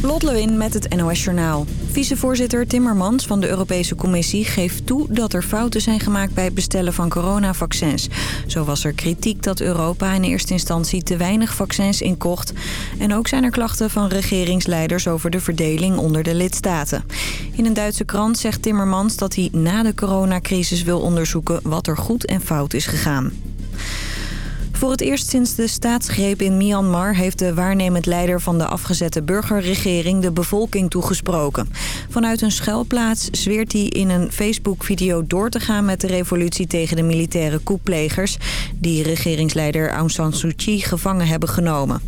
Lot Lewin met het NOS Journaal. Vicevoorzitter Timmermans van de Europese Commissie geeft toe dat er fouten zijn gemaakt bij het bestellen van coronavaccins. Zo was er kritiek dat Europa in eerste instantie te weinig vaccins inkocht. En ook zijn er klachten van regeringsleiders over de verdeling onder de lidstaten. In een Duitse krant zegt Timmermans dat hij na de coronacrisis wil onderzoeken wat er goed en fout is gegaan. Voor het eerst sinds de staatsgreep in Myanmar heeft de waarnemend leider van de afgezette burgerregering de bevolking toegesproken. Vanuit een schuilplaats zweert hij in een Facebook-video door te gaan met de revolutie tegen de militaire koeplegers die regeringsleider Aung San Suu Kyi gevangen hebben genomen.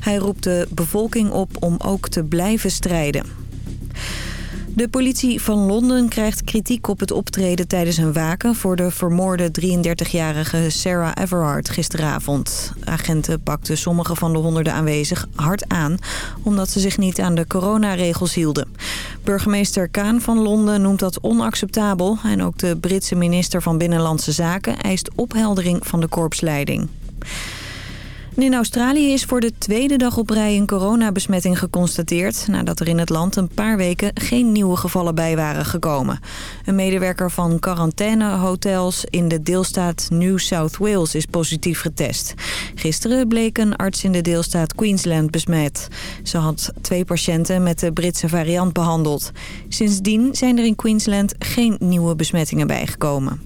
Hij roept de bevolking op om ook te blijven strijden. De politie van Londen krijgt kritiek op het optreden tijdens een waken... voor de vermoorde 33-jarige Sarah Everard gisteravond. Agenten pakten sommige van de honderden aanwezig hard aan... omdat ze zich niet aan de coronaregels hielden. Burgemeester Kaan van Londen noemt dat onacceptabel... en ook de Britse minister van Binnenlandse Zaken eist opheldering van de korpsleiding in Australië is voor de tweede dag op rij een coronabesmetting geconstateerd... nadat er in het land een paar weken geen nieuwe gevallen bij waren gekomen. Een medewerker van quarantainehotels in de deelstaat New South Wales is positief getest. Gisteren bleek een arts in de deelstaat Queensland besmet. Ze had twee patiënten met de Britse variant behandeld. Sindsdien zijn er in Queensland geen nieuwe besmettingen bijgekomen.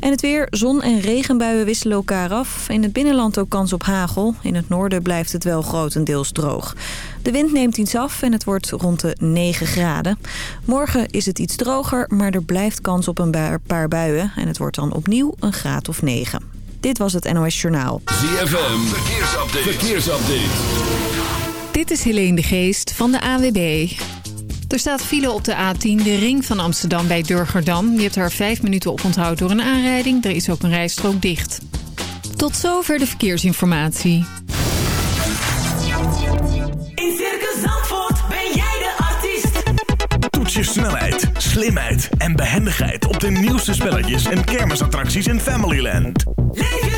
En het weer, zon en regenbuien wisselen elkaar af. In het binnenland ook kans op hagel. In het noorden blijft het wel grotendeels droog. De wind neemt iets af en het wordt rond de 9 graden. Morgen is het iets droger, maar er blijft kans op een paar buien. En het wordt dan opnieuw een graad of 9. Dit was het NOS Journaal. ZFM, verkeersupdate. verkeersupdate. Dit is Helene de Geest van de AWB. Er staat file op de A10, de ring van Amsterdam bij Durgerdam. Je hebt er vijf minuten op onthoud door een aanrijding. Er is ook een rijstrook dicht. Tot zover de verkeersinformatie. In Circus Zandvoort ben jij de artiest. Toets je snelheid, slimheid en behendigheid op de nieuwste spelletjes en kermisattracties in Familyland. Leef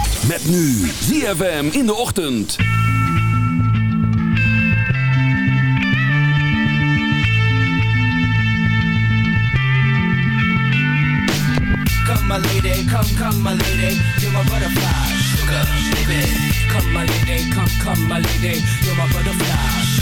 Met nu ZFM in de ochtend. Come my lady, come, come my lady, you're my butterfly, sugar, baby. Come my lady, come, come my lady, you're my butterfly,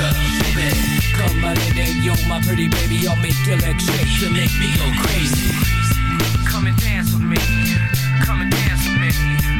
sugar, baby. Come my lady, you're my pretty baby. I'll make your legs shake. You make me go crazy. Come and dance with me. Come and dance with me.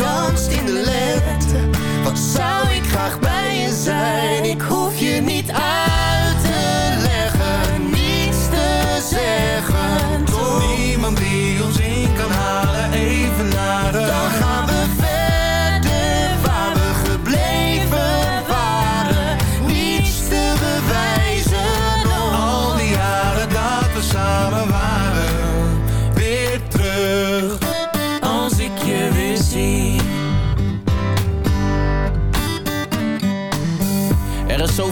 Danst in de lente. Wat zou ik graag bij je zijn? Ik hoef je niet uit te leggen, niets te zeggen. Toch? Niemand die ons in kan halen, even naar de... Dan gaan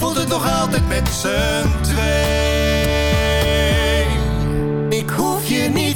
voelt het nog altijd met z'n twee. Ik hoef je niet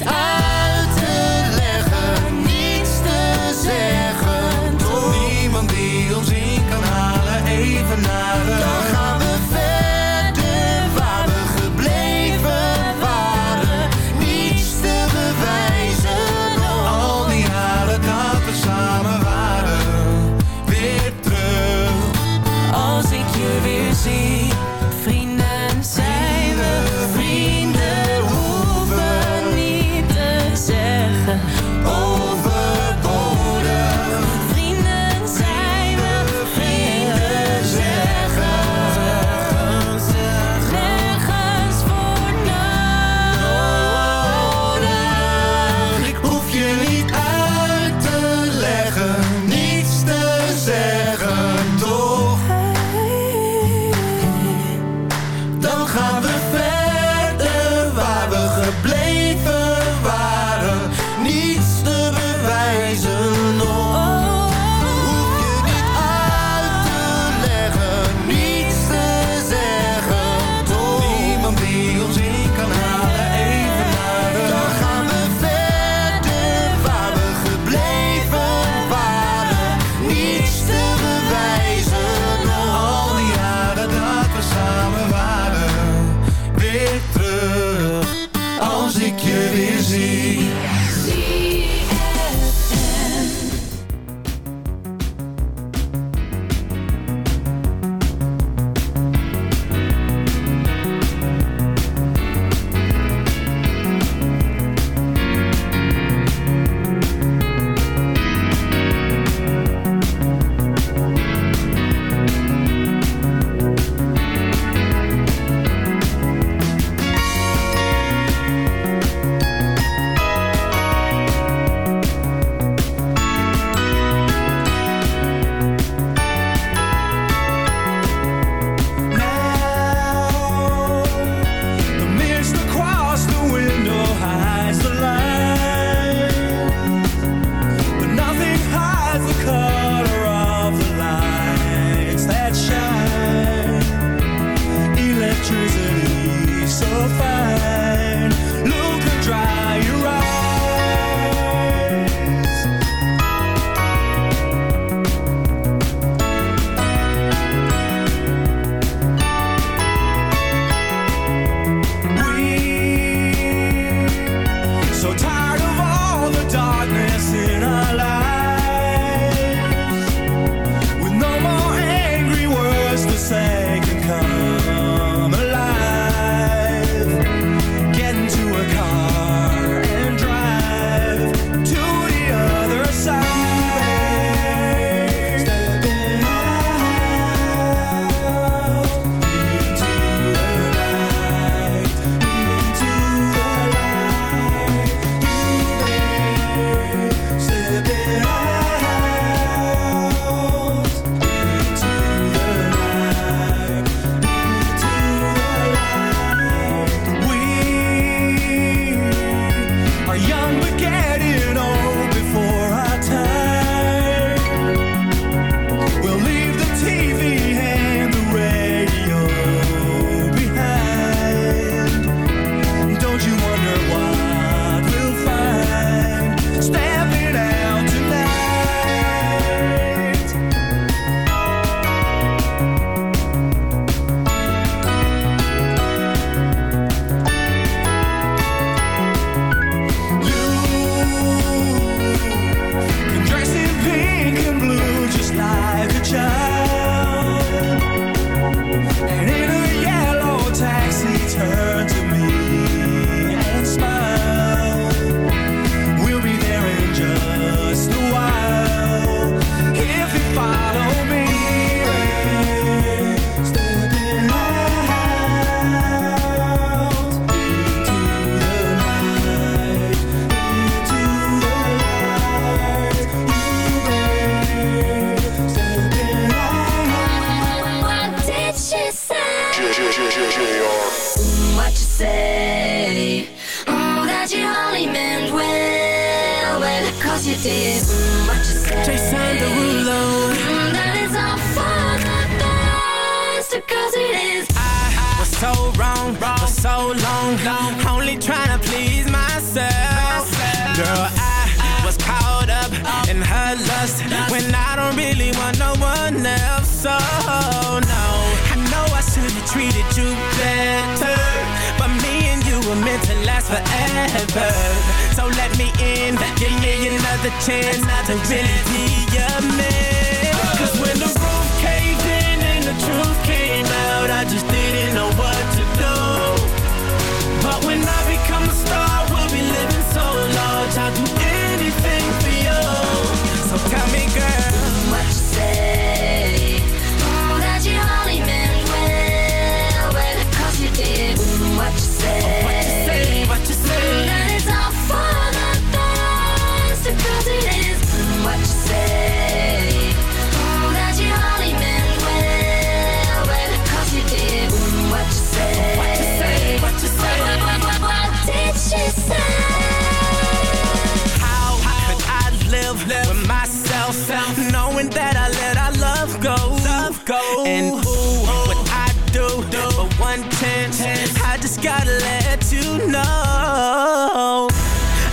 gotta let you know.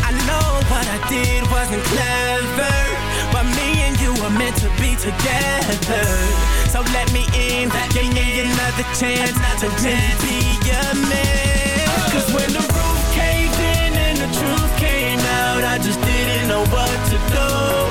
I know what I did wasn't clever, but me and you were meant to be together. So let me in, give me another chance to really be your man. Cause when the roof caved in and the truth came out, I just didn't know what to do.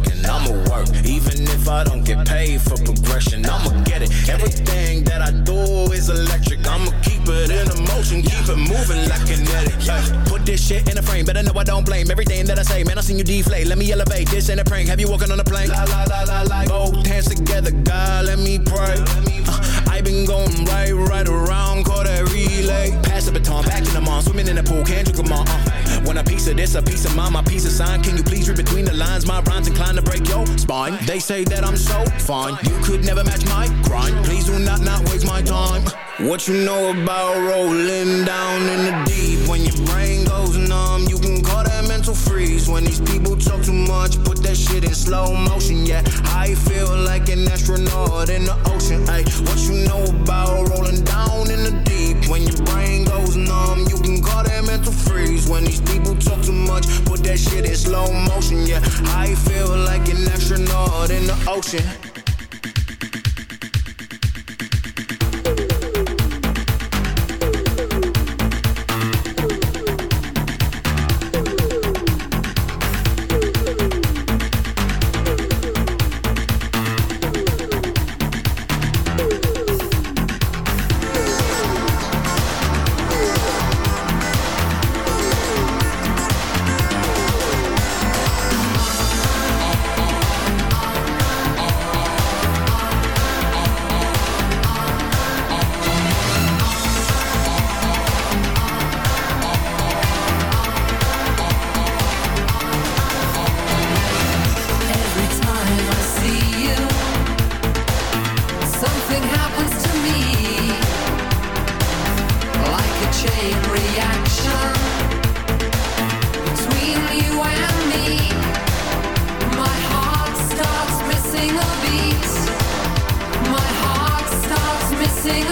I'ma work, even if I don't get paid for progression. I'ma get it. Everything that I do is electric. I'ma keep it in motion, keep it moving like kinetic. Hey, put this shit in a frame, better know I don't blame everything that I say. Man, I seen you deflate. Let me elevate. This ain't a prank. Have you walking on a plane? La la la la la. Both hands together, God, let me pray. Uh, I been going right, right around, call that relay. Pass the baton, back in the mall, swimming in the pool, can't drink them all. Uh, want a piece of this, a piece of mine, my piece of sign. Can you please read between the lines? My rhymes inclined to break your spine. They say that I'm so fine, you could never match my grind. Please do not not waste my time. What you know about rolling down in the deep? When your brain goes numb, you can call that mental freeze. When these people talk too much, put that shit in slow motion. Yeah, I feel like an astronaut in the ocean. Ay, what you know about rolling down in the deep? When your brain goes numb, you can call that mental freeze. When these people talk too much, put that shit in slow motion. Yeah, I feel like an astronaut in the ocean. A beat. My heart starts missing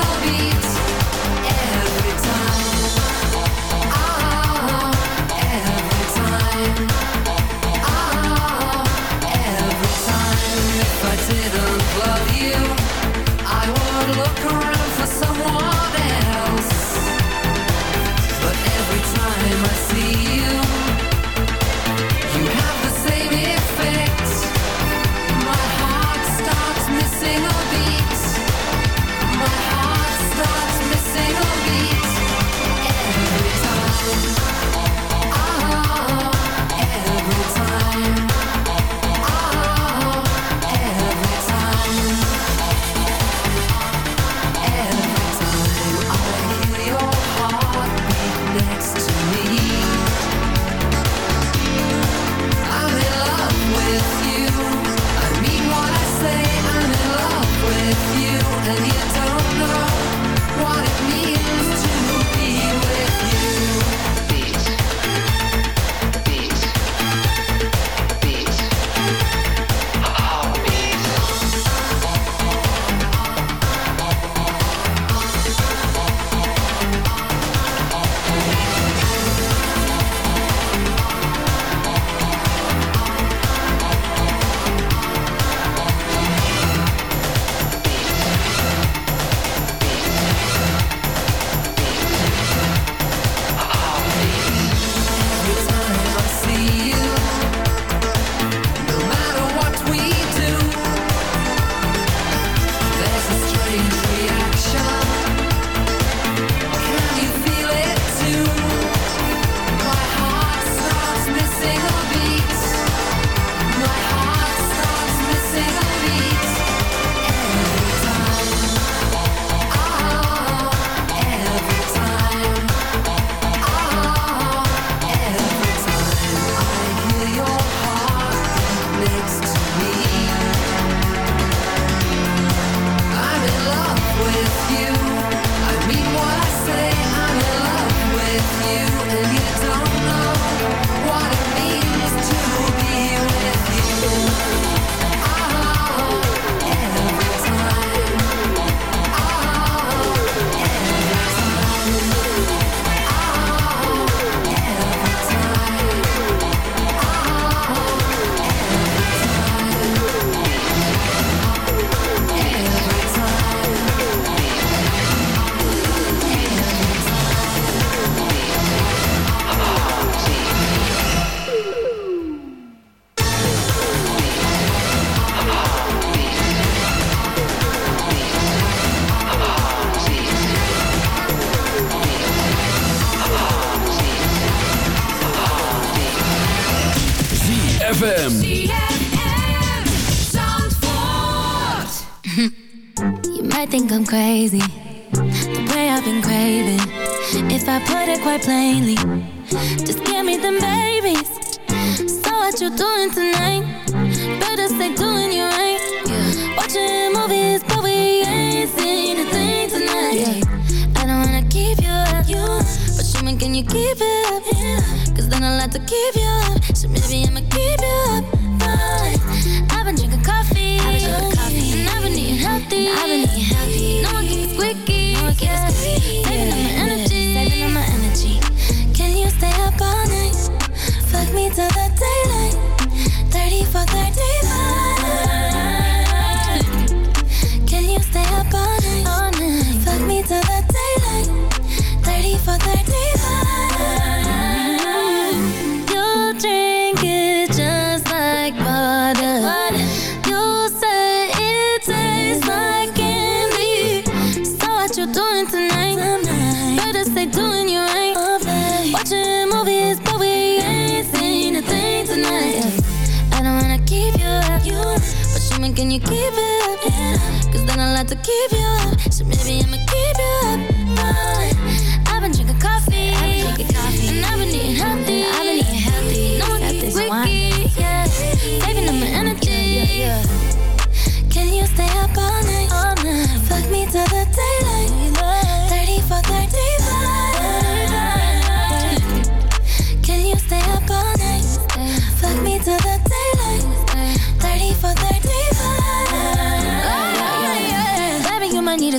crazy,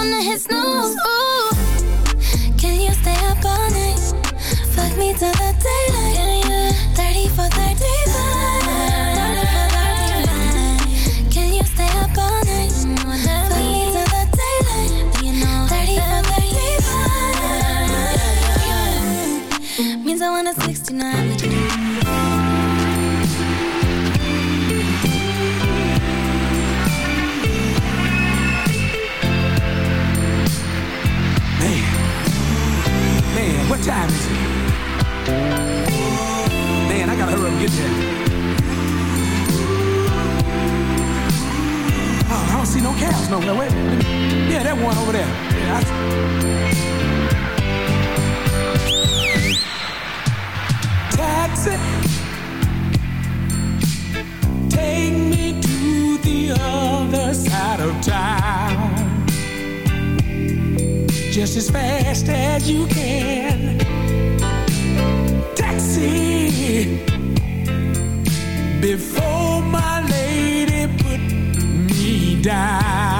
Wanna hit snooze. Ooh. Can you stay up all night? Fuck me till the daylight. 30 for 35. Can you stay up all night? Fuck me till the daylight. 30 for 35. Means I want a 69 Wait, yeah, that one over there. Yeah, I- Taxi, take me to the other side of town just as fast as you can. Taxi, before my lady put me down.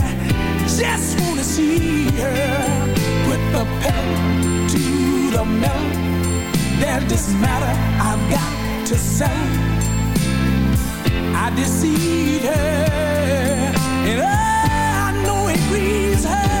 just wanna see her. Put the pedal to the metal. There's this matter I've got to say I deceived her, and I know it grieves her.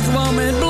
ik kwam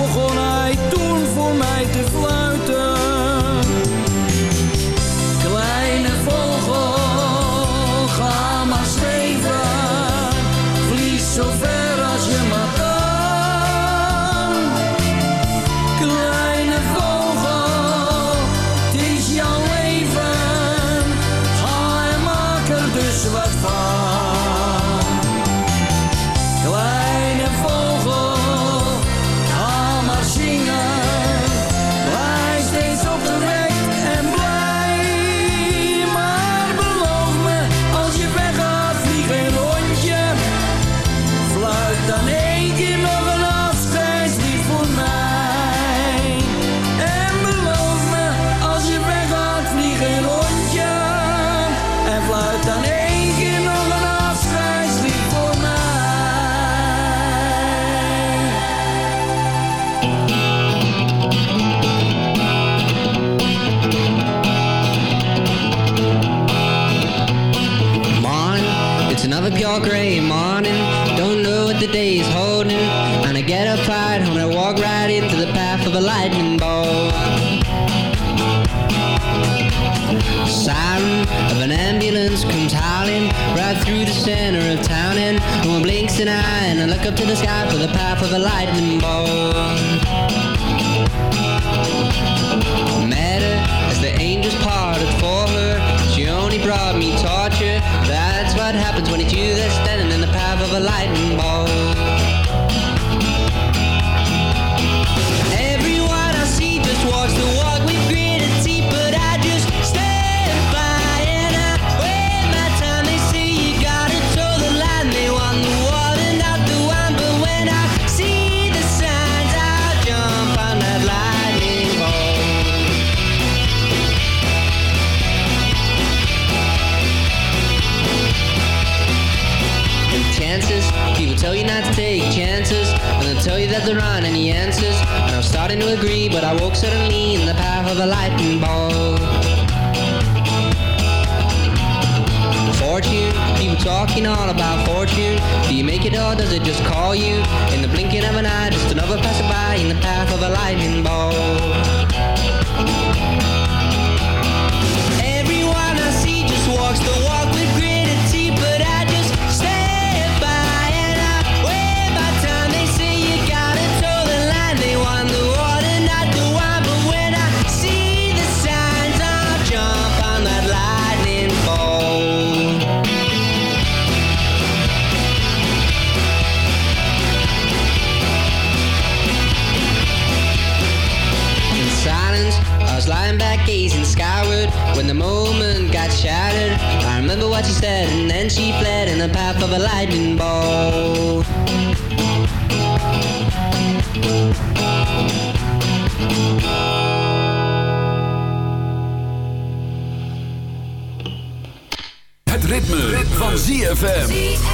begon hij what she said, and then she fled in the path of a lightning bolt. Het ritme, ritme. van ZFM.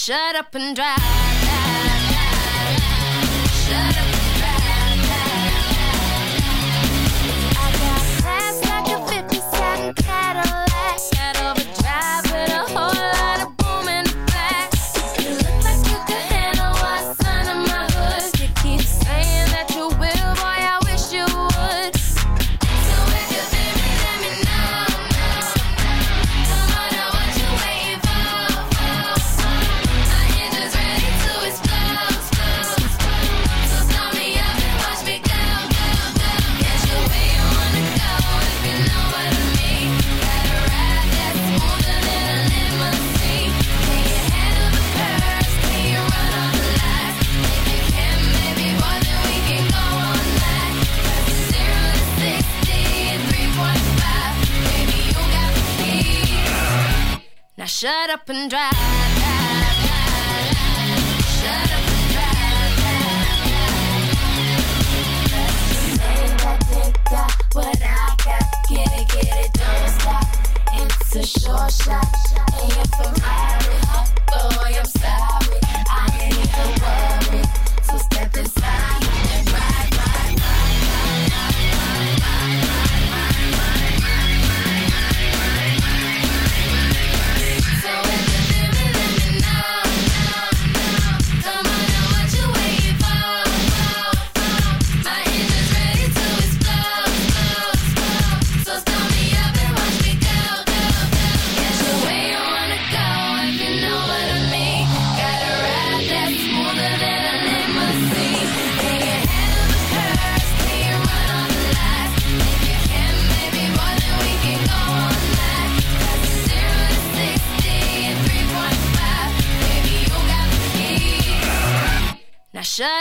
Shut up and drive.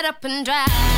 Up and drive,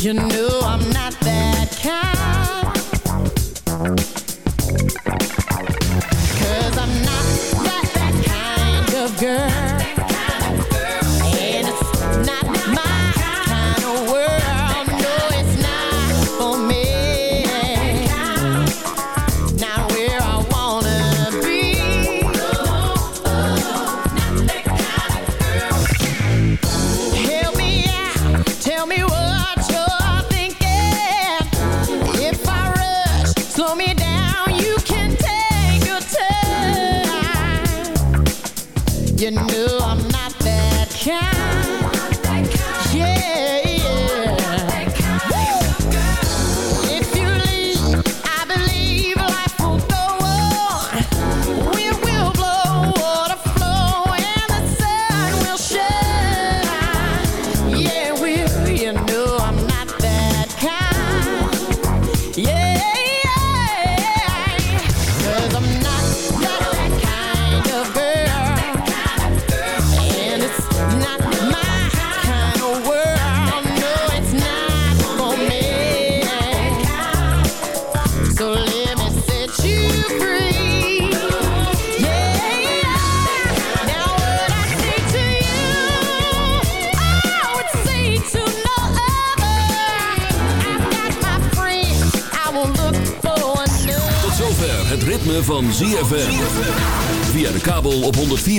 You know